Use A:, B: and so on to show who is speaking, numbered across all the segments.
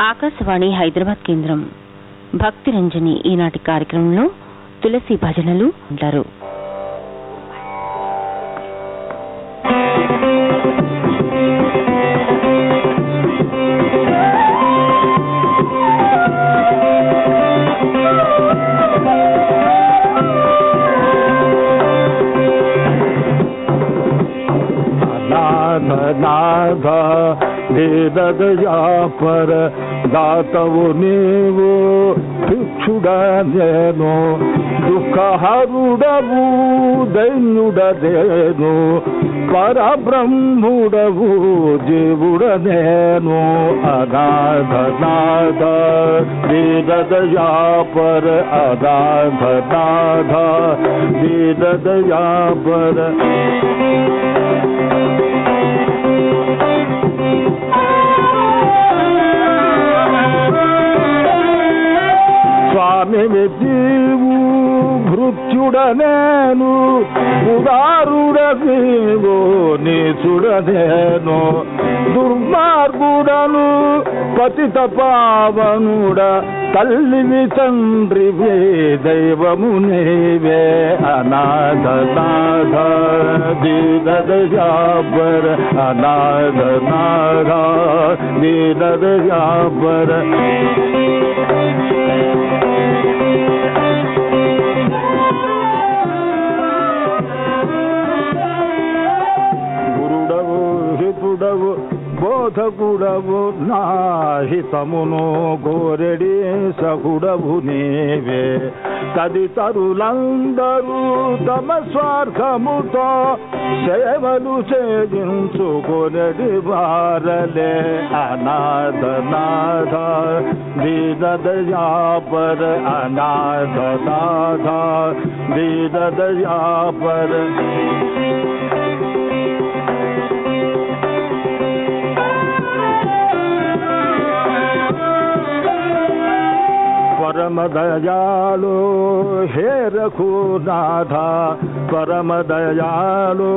A: ఆకాశవాణి హైదరాబాద్ కేంద్రం. భక్తి రంజని ఈనాటి కార్యక్రమంలో తులసి భజనలు ఉంటారు
B: వేదదయా పర దాతవు నీవు భిక్షుడ నేను దుఃఖహరుడవు దైన్యుడదేను పరబ్రహ్ముడవు జీవుడ నేను అనాథనాథ వేదదయా పర అనాథనాథ వేదదయా పర స్వామి జీవు భృత్యుడనేను ఉదారుడనేవో నీచుడనేను దుర్మార్గుడను పతిత పావనుడ తల్లివి తండ్రివే దైవము నేవే అనాథనాథ దీనదయాబర అనాథ నాథ దీనదయాబర బోధకుడవు నా హితమును గోరెడి సకుడవు నీవే తదితరులందరూ తమ స్వార్థముతో సేవలు చేయించుకొనడి వారలే అనాథ నాథ దీనదయాపర అనాథ నాథ దీనదయాపర పరమదయాలో హే రఘునాథ పరమదయాలో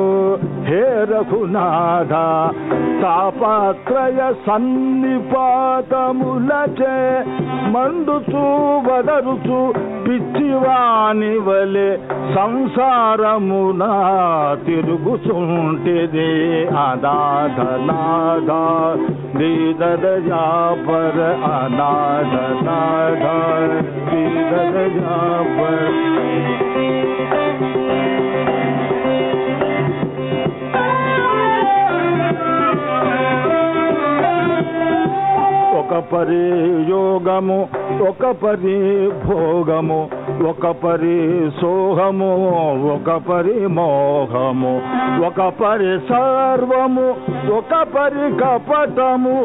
B: హే రఘునాథ తాపాత్రయ సన్నిపాతములచే మండుచు వదరుచు పిచ్చివాని వలె సంసారమున తిరుగుచుంటిది అనాథ నాథ దీనదయాపర అనాథ నాథ దీనదయాపర ఒక పరి యోగము ఒక పరి భోగము ఒక పరి సోహము ఒక పరి మోహము ఒక పరి సర్వము ఒక పరి కపటము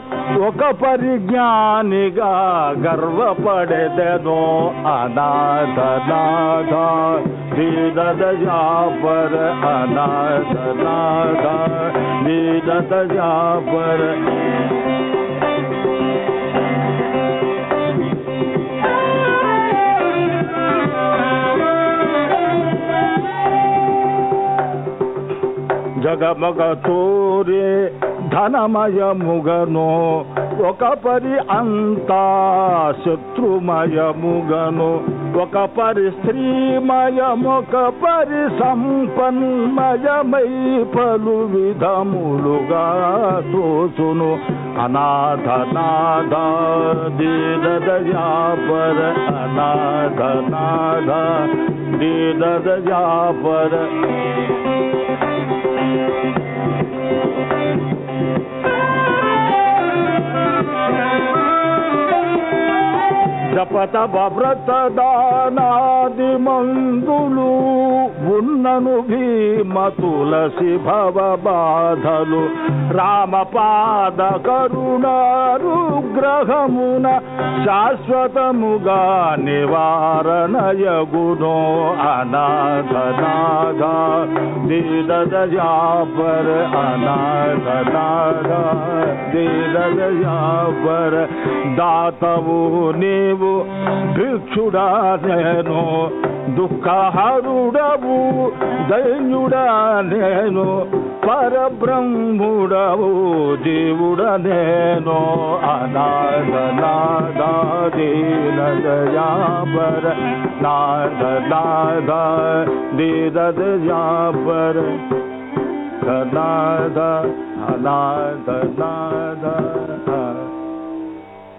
B: ఒక పరి జ్ఞానిగా గర్వపడెదను అనాథ నాథ అనాథనాథ అనాథ నాథ జగమగ తోరే ధనమయముగను ఒక పరి అంతా శత్రుమయముగను ఒక పరి స్త్రీమయమొక పరి సంపన్మయమై పలు విధములుగా తోచును అనాథ నాథ దీనదయాపర Thank you. జపతప వ్రత దానాది మందులు ఉన్నను భీమ తులసి భవ బాధలు. రామపాద కరుణారుగ్రహమున శాశ్వతముగా నివారణయగునో అనాథ నాథ దీనదయాపర అనాథ నాథ దాతవు నీవు భిక్షుడా నేను దుఃఖహరుడవు దైన్యుడా నేను పరబ్రహ్ముడవు జీవుడ నేను అనాథ నాదీన దయాపర నాథ నాద